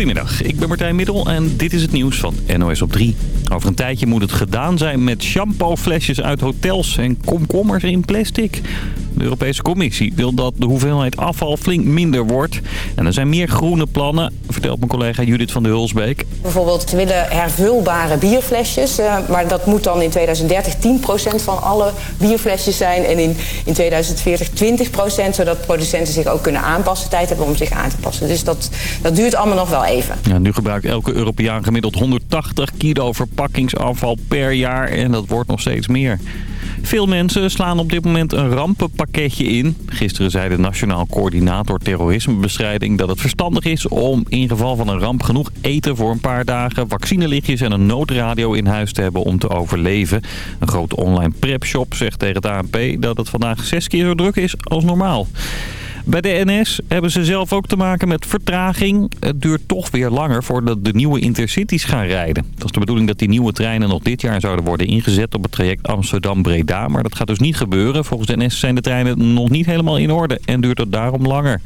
Goedemiddag, ik ben Martijn Middel en dit is het nieuws van NOS op 3. Over een tijdje moet het gedaan zijn met shampooflesjes uit hotels en komkommers in plastic. De Europese Commissie wil dat de hoeveelheid afval flink minder wordt. En er zijn meer groene plannen, vertelt mijn collega Judith van de Hulsbeek. Bijvoorbeeld, willen hervulbare bierflesjes. Uh, maar dat moet dan in 2030 10% van alle bierflesjes zijn. En in, in 2040 20%, zodat producenten zich ook kunnen aanpassen. Tijd hebben om zich aan te passen. Dus dat, dat duurt allemaal nog wel even. Ja, nu gebruikt elke Europeaan gemiddeld 180 kilo verpakkingsafval per jaar. En dat wordt nog steeds meer. Veel mensen slaan op dit moment een rampenpakketje in. Gisteren zei de Nationaal Coördinator Terrorismebestrijding dat het verstandig is om in geval van een ramp genoeg eten voor een paar dagen, vaccinelichtjes en een noodradio in huis te hebben om te overleven. Een grote online prepshop zegt tegen het ANP dat het vandaag zes keer zo druk is als normaal. Bij de NS hebben ze zelf ook te maken met vertraging. Het duurt toch weer langer voordat de nieuwe intercities gaan rijden. Het was de bedoeling dat die nieuwe treinen nog dit jaar zouden worden ingezet op het traject Amsterdam-Breda. Maar dat gaat dus niet gebeuren. Volgens de NS zijn de treinen nog niet helemaal in orde en duurt het daarom langer.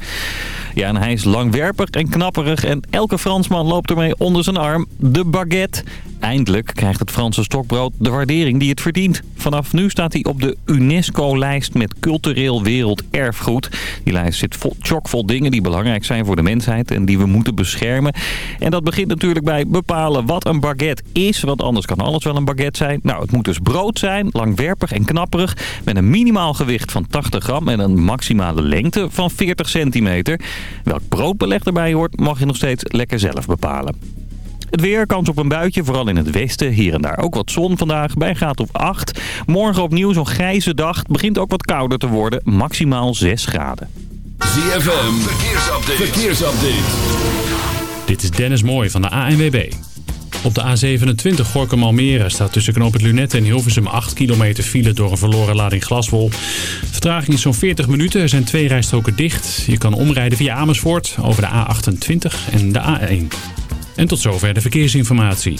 Ja, en hij is langwerpig en knapperig en elke Fransman loopt ermee onder zijn arm. De baguette. Eindelijk krijgt het Franse stokbrood de waardering die het verdient. Vanaf nu staat hij op de UNESCO-lijst met cultureel werelderfgoed. Die lijst zit vol, chockvol dingen die belangrijk zijn voor de mensheid en die we moeten beschermen. En dat begint natuurlijk bij bepalen wat een baguette is, want anders kan alles wel een baguette zijn. Nou, het moet dus brood zijn, langwerpig en knapperig, met een minimaal gewicht van 80 gram en een maximale lengte van 40 centimeter. Welk broodbeleg erbij hoort, mag je nog steeds lekker zelf bepalen. Het weer, kans op een buitje, vooral in het westen. Hier en daar ook wat zon vandaag, bij een graad of 8. Morgen opnieuw zo'n grijze dag. Het begint ook wat kouder te worden, maximaal 6 graden. ZFM, verkeersupdate. verkeersupdate. Dit is Dennis Mooij van de ANWB. Op de A27 Gorkum-Almere staat tussen knoop het Lunette en Hilversum 8 kilometer file door een verloren lading glaswol. Vertraging is zo'n 40 minuten. Er zijn twee rijstroken dicht. Je kan omrijden via Amersfoort over de A28 en de A1. En tot zover de verkeersinformatie.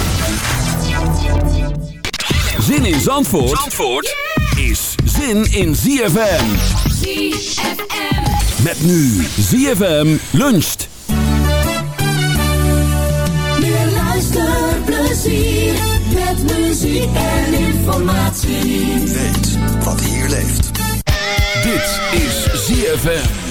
Zin in Zandvoort, Zandvoort is zin in ZFM. ZFM. Met nu ZFM luncht. Meer luisterplezier met muziek en informatie. Weet wat hier leeft. Dit is ZFM.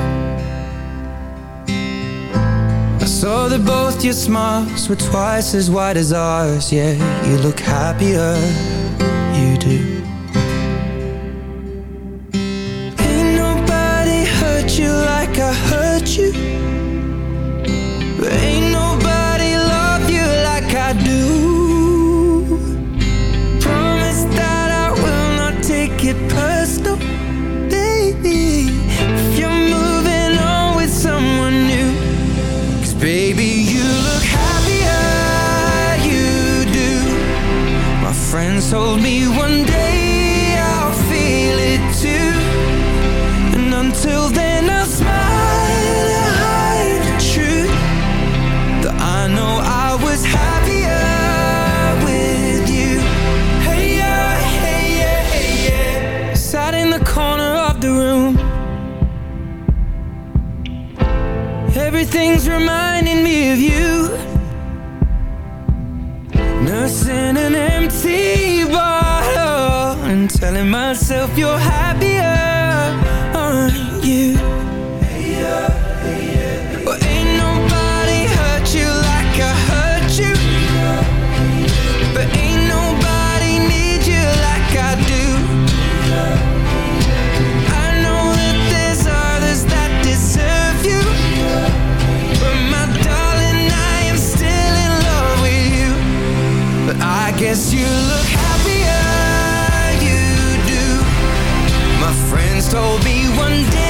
saw that both your smiles were twice as wide as ours. Yeah, you look happier, you do. Ain't nobody hurt you like I hurt you things reminding me of you. Nursing an empty bottle And telling myself you're happy. Told me one day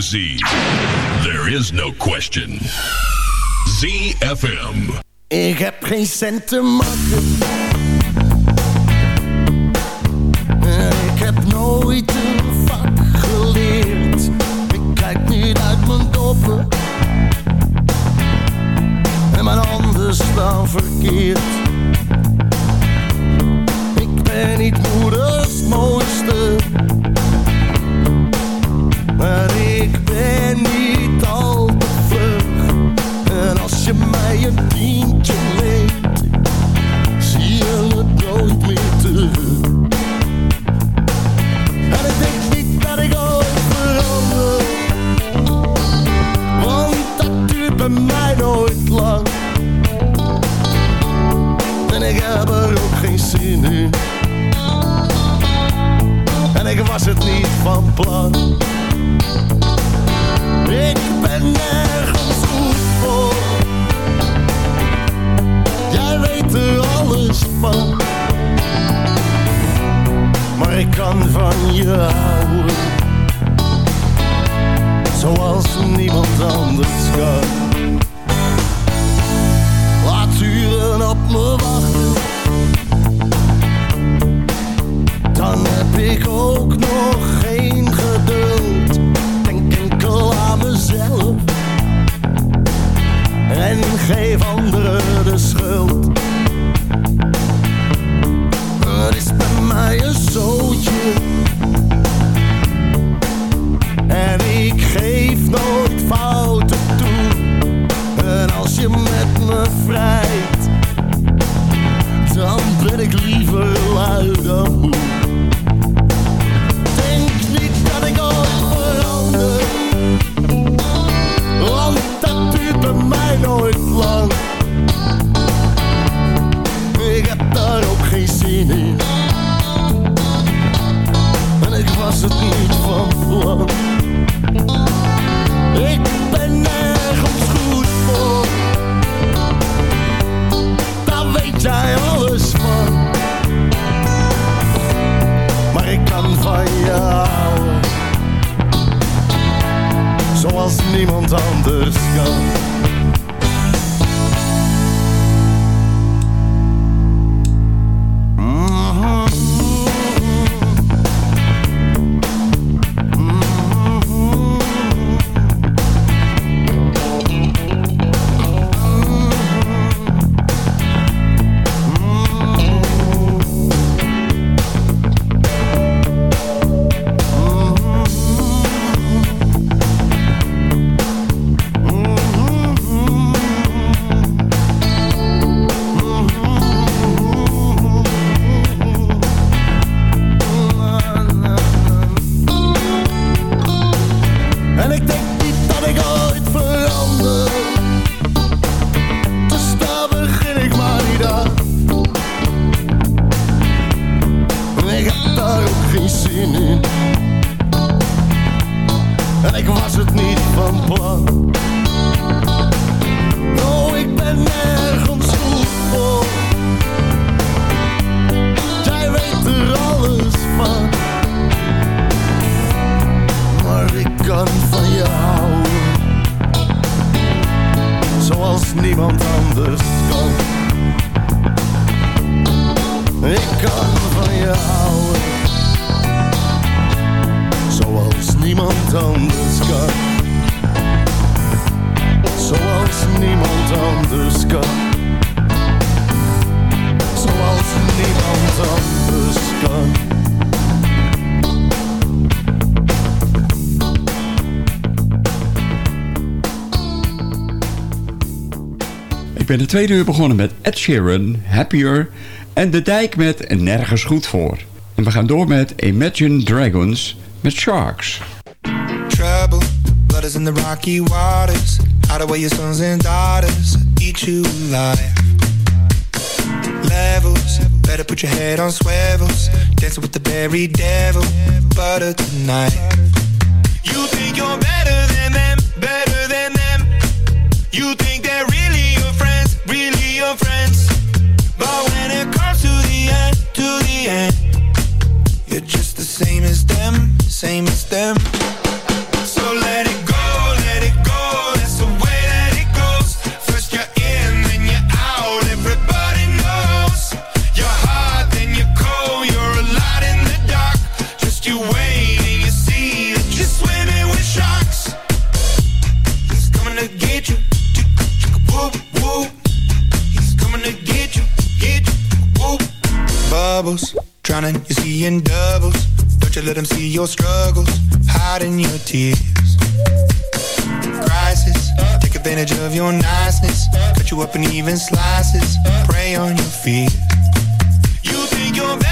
to? There is no question. ZFM. Ik heb geen cent te makken. Ik heb nooit een vak geleerd. Ik kijk niet uit mijn doppen. En mijn handen staan verkeerd. Ik ben niet moeders mooiste. Maar ik ben niet al te vlug. En als je mij een tientje leent, zie je het nooit meer terug. En ik denk niet dat ik ooit verander, want dat duurt bij mij nooit lang. En ik heb er ook geen zin in. En ik was het niet van plan. Dan heb ik ook nog geen aan mezelf. En geef anderen de schuld. Het is bij mij een zootje. En ik geef nooit fouten toe. En als je met me vrijt, dan ben ik liever lui dan moe. Lang. Ik heb daar ook geen zin in. En ik was het niet van plan. Ik ben nergens goed voor. Daar weet jij alles van. Maar ik kan van houden. Zoals niemand anders kan. Ben de tweede uur begonnen met Ed Sheeran, Happier en De Dijk met Nergens Goed Voor. En we gaan door met Imagine Dragons met Sharks. trouble. Blood is in the rocky waters. Hide away your sons and daughters. Eat you alive. Levels. Better put your head on swivels. Dancing with the very devil. Butter tonight. You think you're better than them. Better than them. You think they're your friends. But when it comes to the end. To the end. You're just the same as them. Same as them. In doubles. Don't you let them see your struggles, hiding your tears. Crisis, take advantage of your niceness. Cut you up in even slices, prey on your fears. You think you're better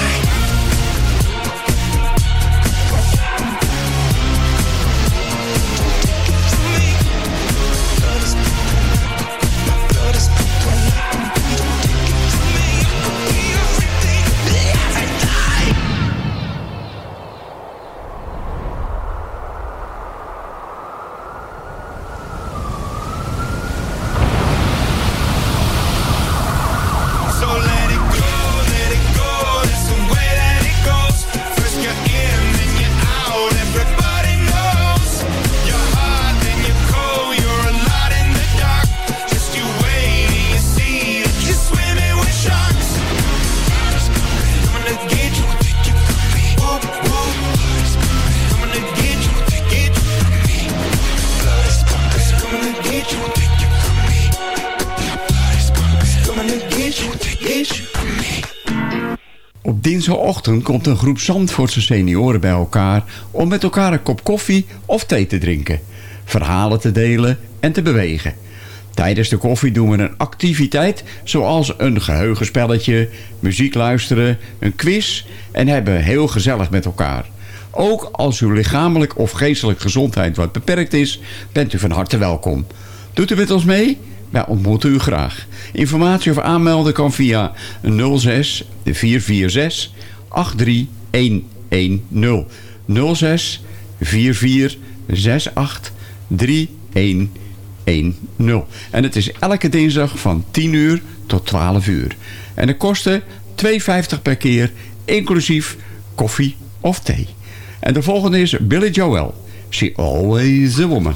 komt een groep Zandvoortse senioren bij elkaar... om met elkaar een kop koffie of thee te drinken. Verhalen te delen en te bewegen. Tijdens de koffie doen we een activiteit zoals een geheugenspelletje... muziek luisteren, een quiz en hebben heel gezellig met elkaar. Ook als uw lichamelijk of geestelijk gezondheid wat beperkt is... bent u van harte welkom. Doet u met ons mee? Wij ontmoeten u graag. Informatie of aanmelden kan via 06 446 83110. 06 4468 3110. En het is elke dinsdag van 10 uur tot 12 uur. En de kosten 2,50 per keer, inclusief koffie of thee. En de volgende is Billy Joel. She Always a Woman.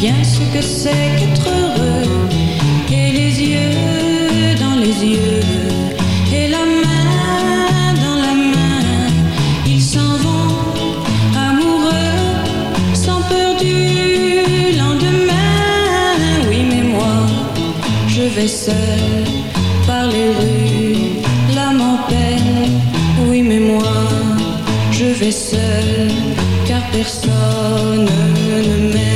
Bien ce que c'est qu'être heureux. Et les yeux dans les yeux, et la main dans la main, ils s'en vont amoureux, sans peur du lendemain. Oui, mais moi, je vais seul par les rues, l'âme en peine. Oui, mais moi, je vais seul, car personne ne m'aime.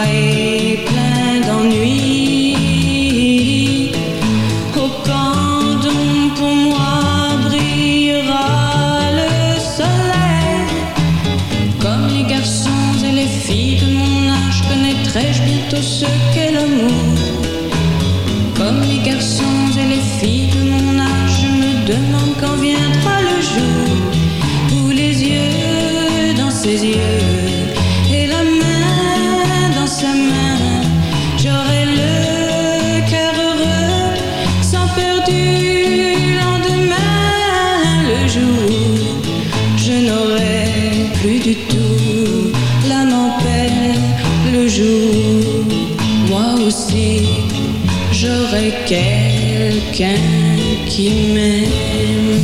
I. quelqu'un qui m'aime.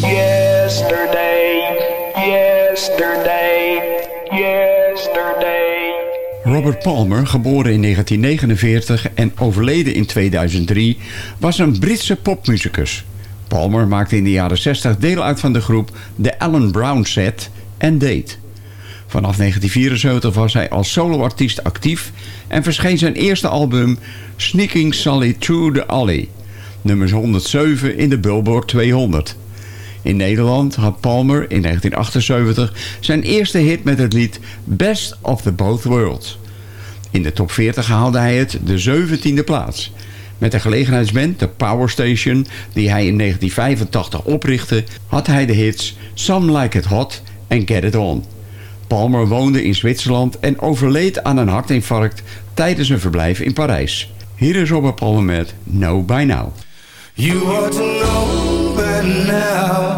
Yesterday, yesterday, yesterday. Robert Palmer, geboren in 1949 en overleden in 2003, was een Britse popmuzikus. Palmer maakte in de jaren 60 deel uit van de groep The Alan Brown Set en Date. Vanaf 1974 was hij als soloartiest actief en verscheen zijn eerste album Sneaking Sally Through the Alley, nummer 107 in de Billboard 200. In Nederland had Palmer in 1978 zijn eerste hit met het lied Best of the Both Worlds. In de top 40 haalde hij het de 17e plaats. Met de gelegenheidsband The Power Station, die hij in 1985 oprichtte, had hij de hits Some Like It Hot en Get It On. Palmer woonde in Zwitserland en overleed aan een hartinfarct tijdens een verblijf in Parijs. Hier is Robert Palmer met No By Now. You to know by now.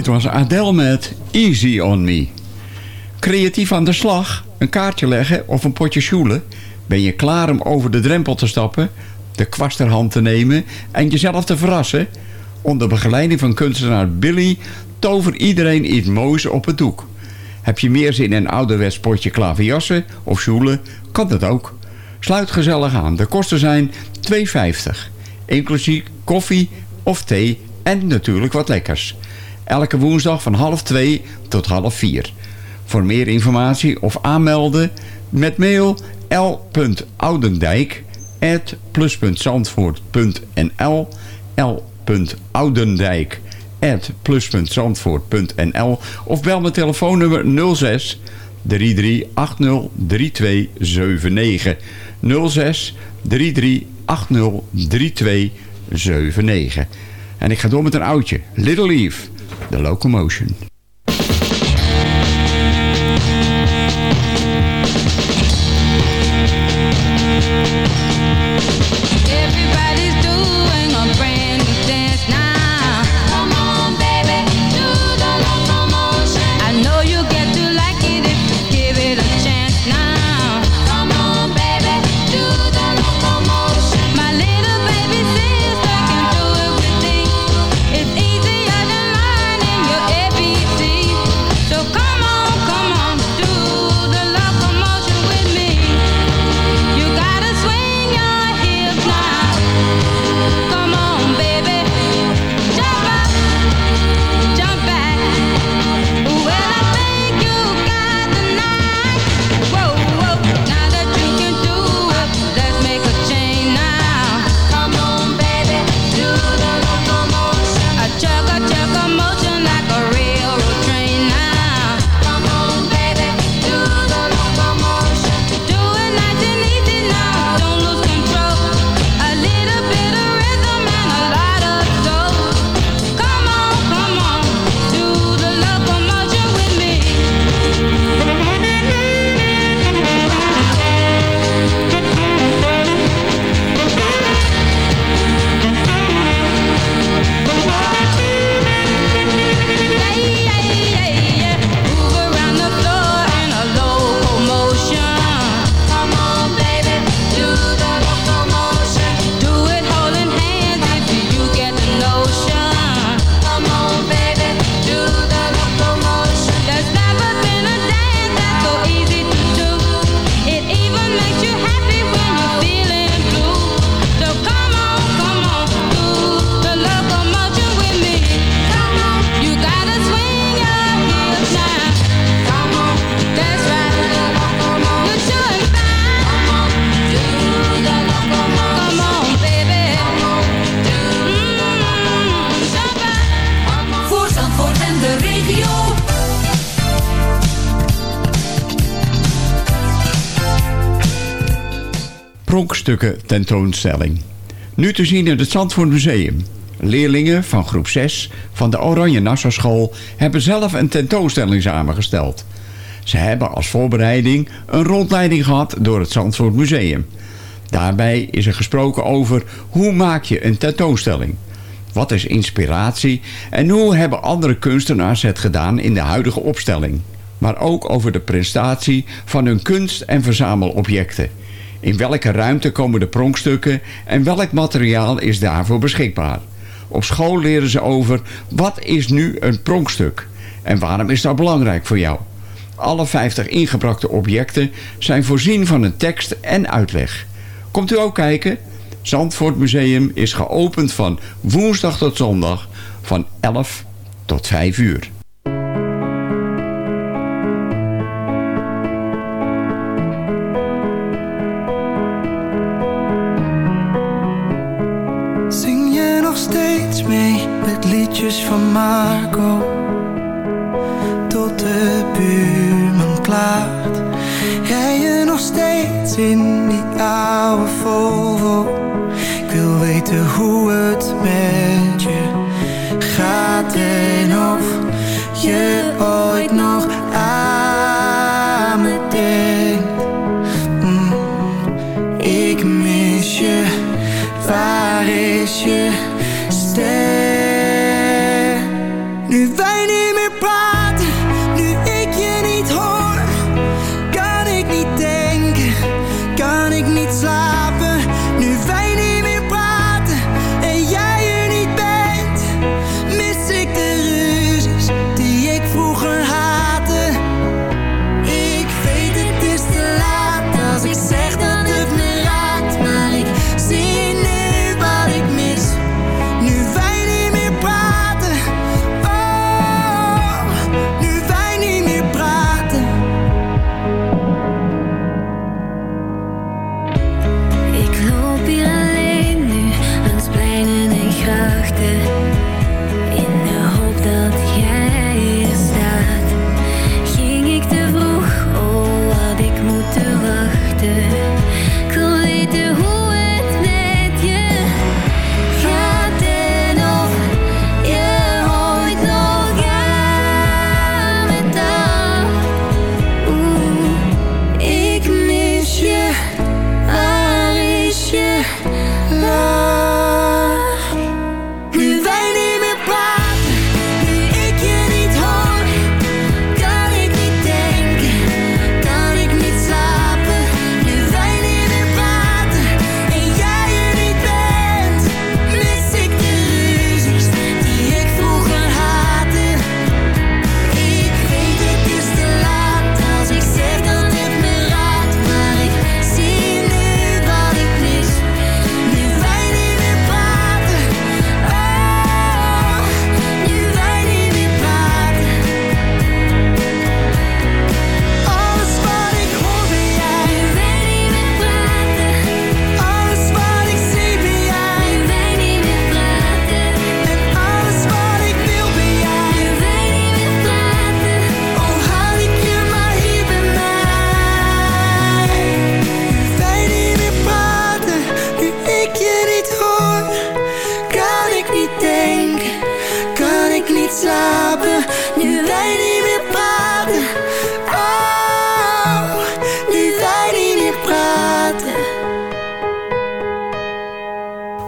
Dit was Adele met Easy On Me. Creatief aan de slag, een kaartje leggen of een potje sjoelen... ben je klaar om over de drempel te stappen... de kwast te nemen en jezelf te verrassen... onder begeleiding van kunstenaar Billy... tover iedereen iets moois op het doek. Heb je meer zin in een ouderwets potje klaverjassen of sjoelen? Kan dat ook. Sluit gezellig aan. De kosten zijn 2,50. Inclusief koffie of thee en natuurlijk wat lekkers. Elke woensdag van half 2 tot half 4. Voor meer informatie of aanmelden met mail l.oudendijk plus.zandvoort.nl l.oudendijk plus.zandvoort.nl of bel mijn telefoonnummer 06 3380 3279 06 3380 3279 En ik ga door met een oudje. Little Eve, The Locomotion. Tentoonstelling. Nu te zien in het Zandvoort Museum. Leerlingen van groep 6 van de Oranje Nassau School hebben zelf een tentoonstelling samengesteld. Ze hebben als voorbereiding een rondleiding gehad door het Zandvoort Museum. Daarbij is er gesproken over hoe maak je een tentoonstelling. Wat is inspiratie en hoe hebben andere kunstenaars het gedaan in de huidige opstelling. Maar ook over de prestatie van hun kunst- en verzamelobjecten. In welke ruimte komen de pronkstukken en welk materiaal is daarvoor beschikbaar. Op school leren ze over wat is nu een pronkstuk en waarom is dat belangrijk voor jou. Alle 50 ingebrachte objecten zijn voorzien van een tekst en uitleg. Komt u ook kijken? Zandvoort Museum is geopend van woensdag tot zondag van 11 tot 5 uur.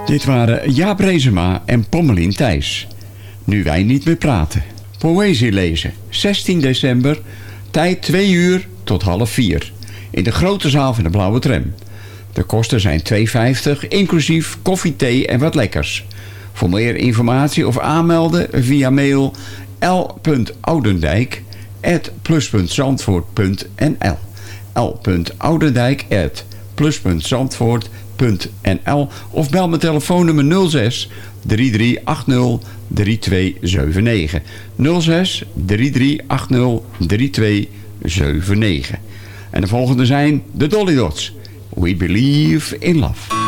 Dit waren Jaap Rezema en Pommelien Thijs. Nu wij niet meer praten. Poëzie lezen. 16 december. Tijd 2 uur tot half 4. In de grote zaal van de Blauwe Tram. De kosten zijn 2,50 inclusief koffie, thee en wat lekkers. Voor meer informatie of aanmelden via mail l.oudendijk plus.zandvoort.nl plus.zandvoort.nl of bel mijn telefoonnummer 06 3380 3279 06 3380 3279 En de volgende zijn de Dolly Dots. We believe in love.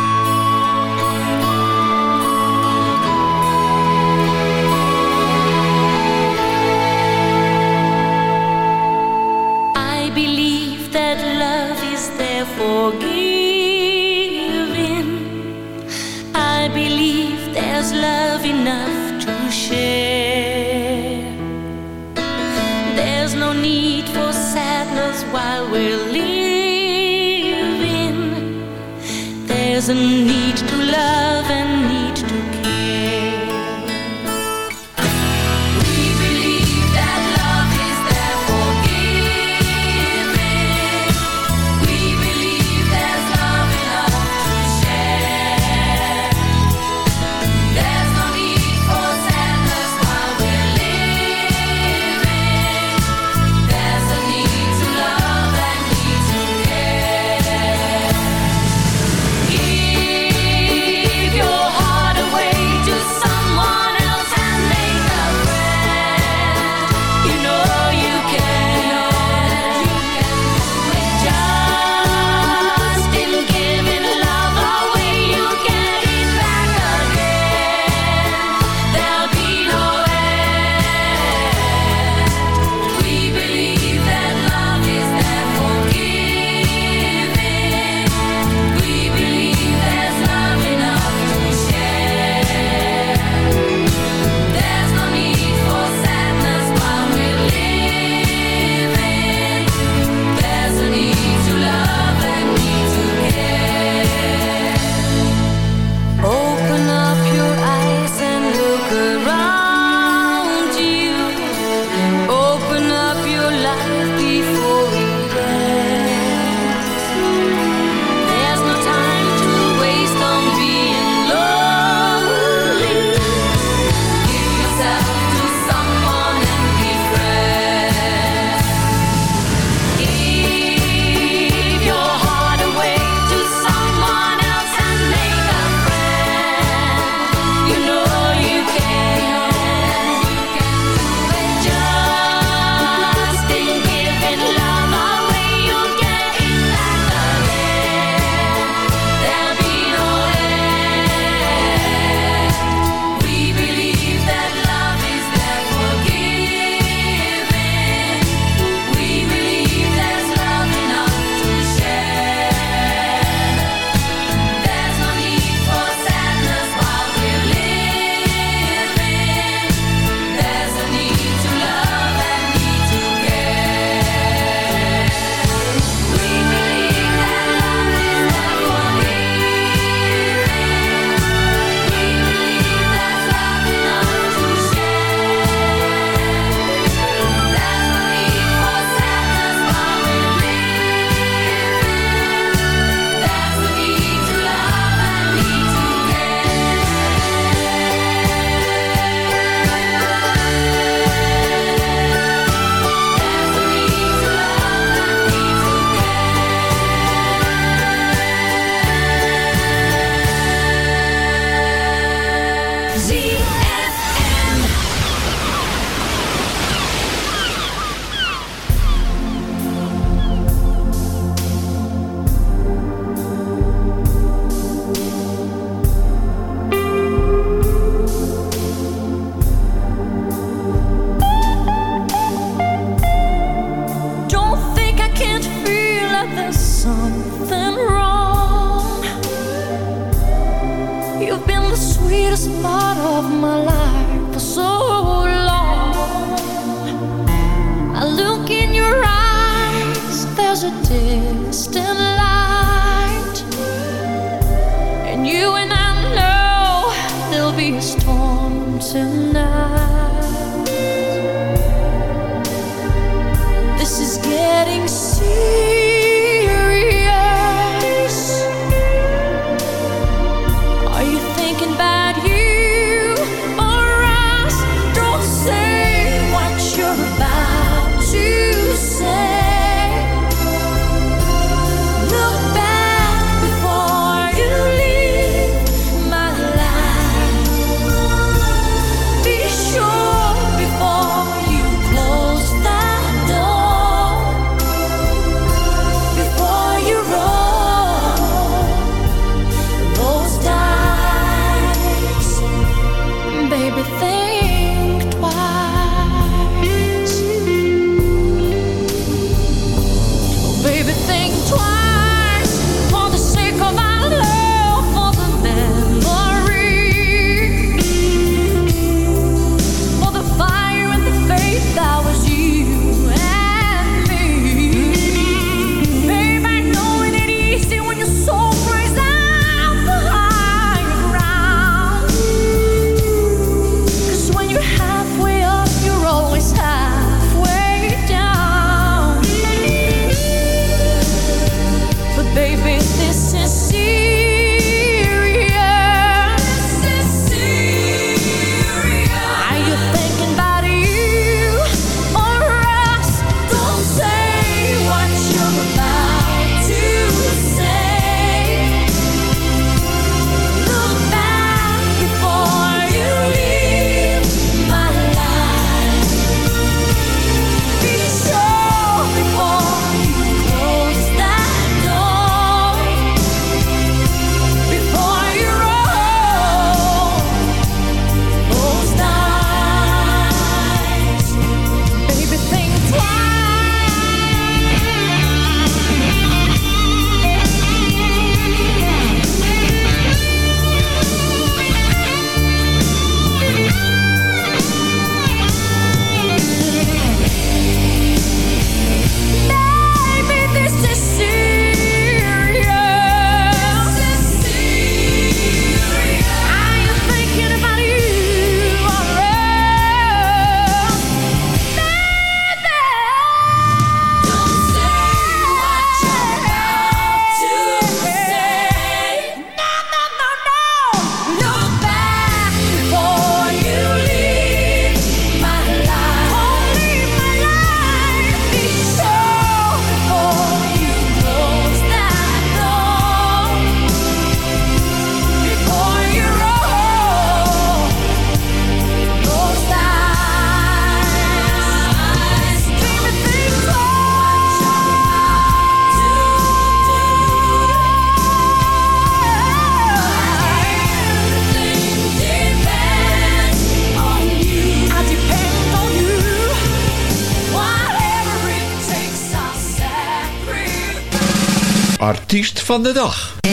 Van de dag. Er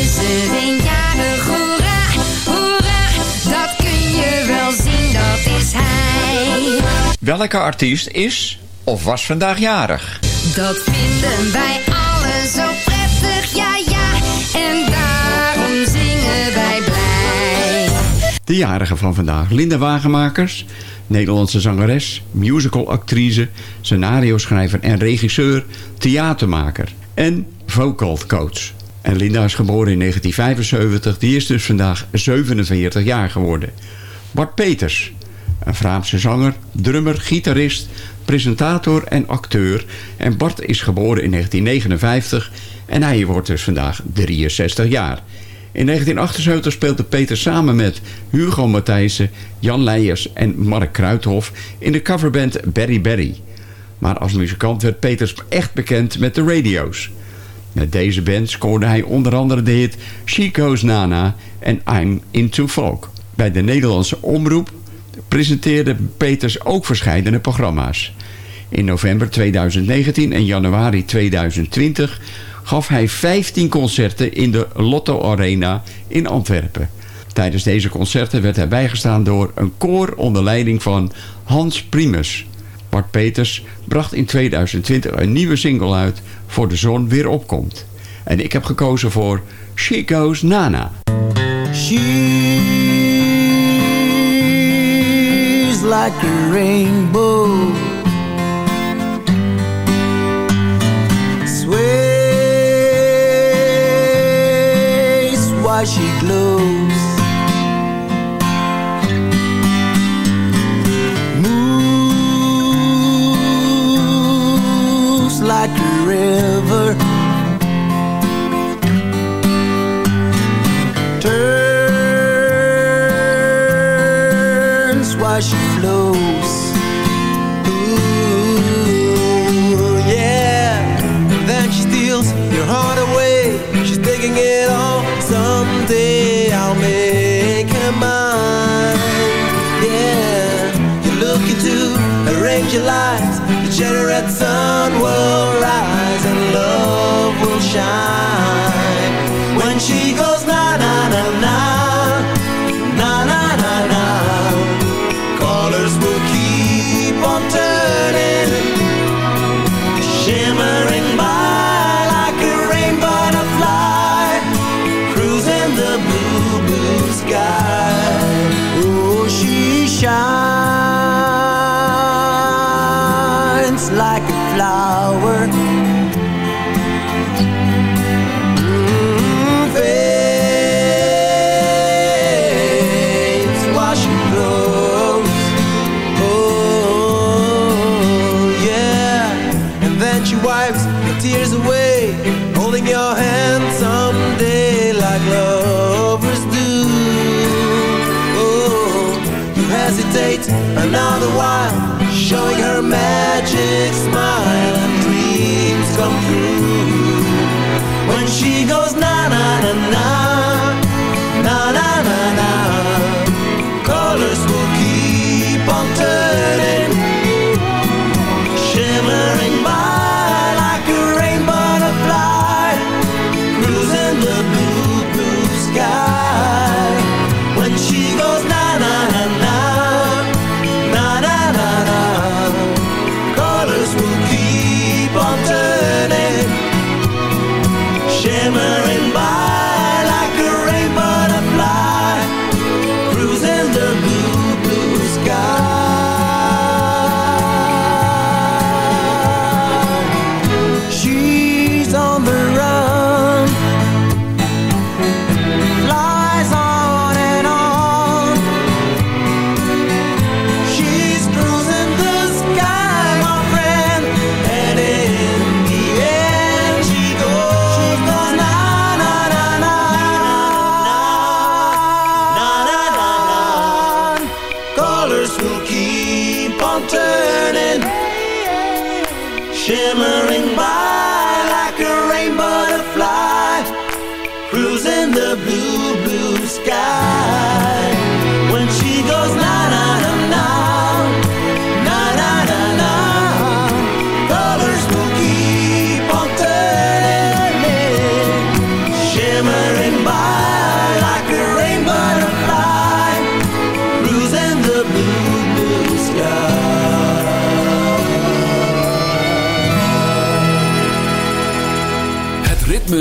is er een jarig, hoera, hoera, dat kun je wel zien, dat is hij. Welke artiest is of was vandaag jarig? Dat vinden wij allen zo prettig, ja ja, en daarom zingen wij blij. De jarige van vandaag, Linda Wagenmakers, Nederlandse zangeres, musicalactrice, scenario-schrijver en regisseur, theatermaker en vocal coach. En Linda is geboren in 1975, die is dus vandaag 47 jaar geworden. Bart Peters, een Vlaamse zanger, drummer, gitarist, presentator en acteur. En Bart is geboren in 1959 en hij wordt dus vandaag 63 jaar. In 1978 speelde Peter samen met Hugo Matthijssen, Jan Leijers en Mark Kruithof in de coverband Berry Berry. Maar als muzikant werd Peters echt bekend met de radio's. Met deze band scoorde hij onder andere de hit Goes Nana en I'm Into Folk. Bij de Nederlandse Omroep presenteerde Peters ook verschillende programma's. In november 2019 en januari 2020 gaf hij 15 concerten in de Lotto Arena in Antwerpen. Tijdens deze concerten werd hij bijgestaan door een koor onder leiding van Hans Primus. Bart Peters bracht in 2020 een nieuwe single uit voor de zon weer opkomt. En ik heb gekozen voor She Goes Nana. She's like a rainbow. Sways why she glows. Like a river. Turns while she flows. Ooh, yeah. Then she steals your heart away. She's taking it all. Someday I'll make her mine. Yeah. You eyes. The generate sun will Mm, grows. Oh, yeah. And then she wipes the tears away, holding your hand someday like lovers do. Oh, you hesitate another while, magic smile and dreams come true. When she goes na na na na shimmering by like a rain butterfly, cruising the blue blue sky.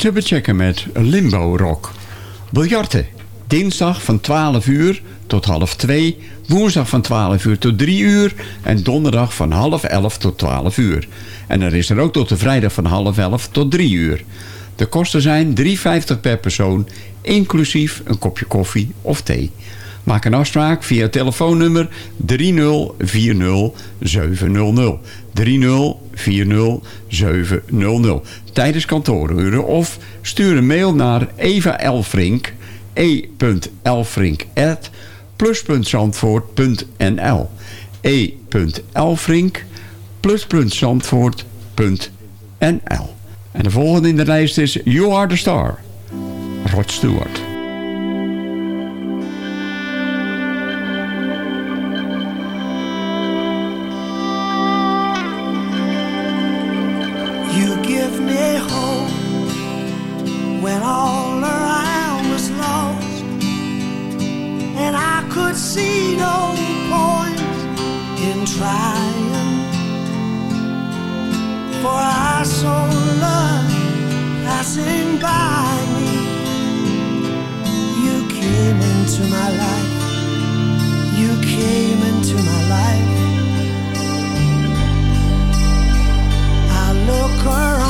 te bechecken met Limbo Rock. Biljarten, dinsdag van 12 uur tot half 2, woensdag van 12 uur tot 3 uur en donderdag van half 11 tot 12 uur. En er is er ook tot de vrijdag van half 11 tot 3 uur. De kosten zijn 3,50 per persoon, inclusief een kopje koffie of thee. Maak een afspraak via telefoonnummer 3040700. 3040700. Tijdens kantooruren of stuur een mail naar Eva Elfrink. E.elfrink e plus.zandvoort.nl En de volgende in de lijst is You Are The Star. Rod Stewart. trying For I saw love passing by. Me You came into my life. You came into my life. I look around.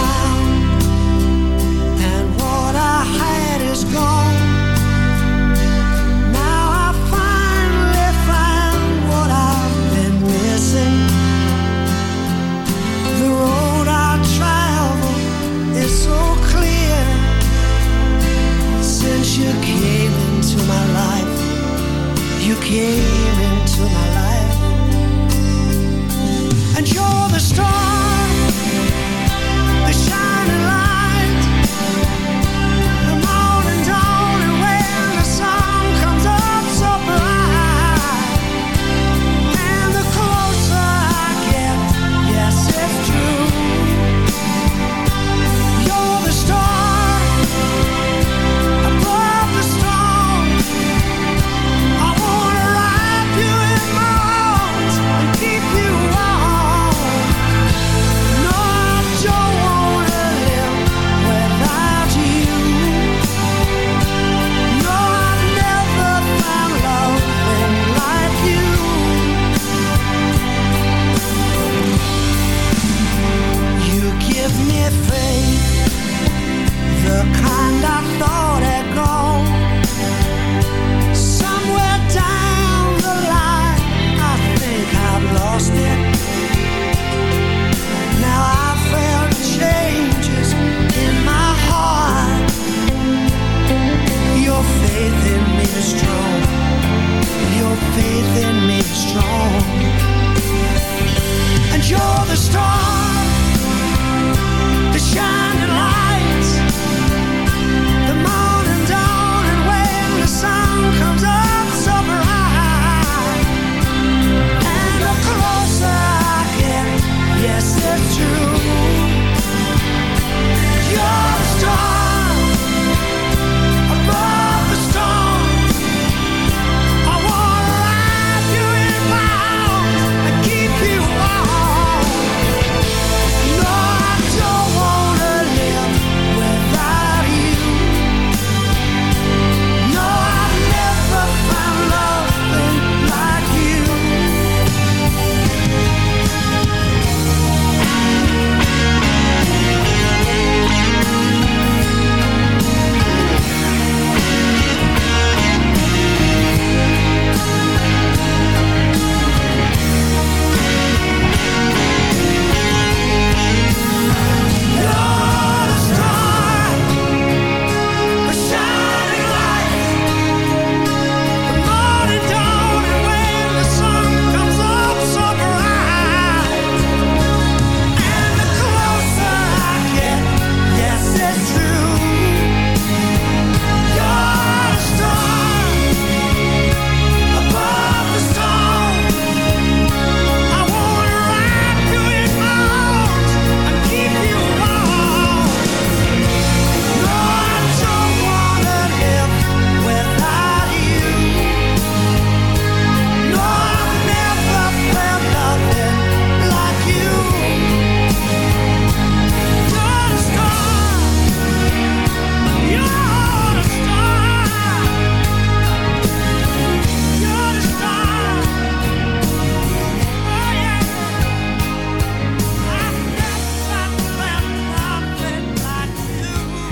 came into my life, and you're the star, the shining light.